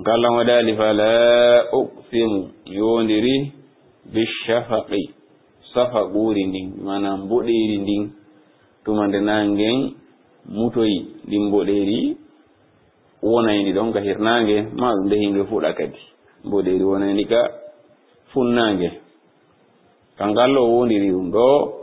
ngallan waɗali fala uqsimu yondiri bishafaqi safaquri ndin mana mboɗeri ndin tuma nde nangen mutoyi ndin mboɗeri wonayndi ɗon ka hirnange ma ɗum nde ndehinge fuɗa kadi mboɗeri wonayndi ka funnange ka ngallo wondiri ɗum ɗo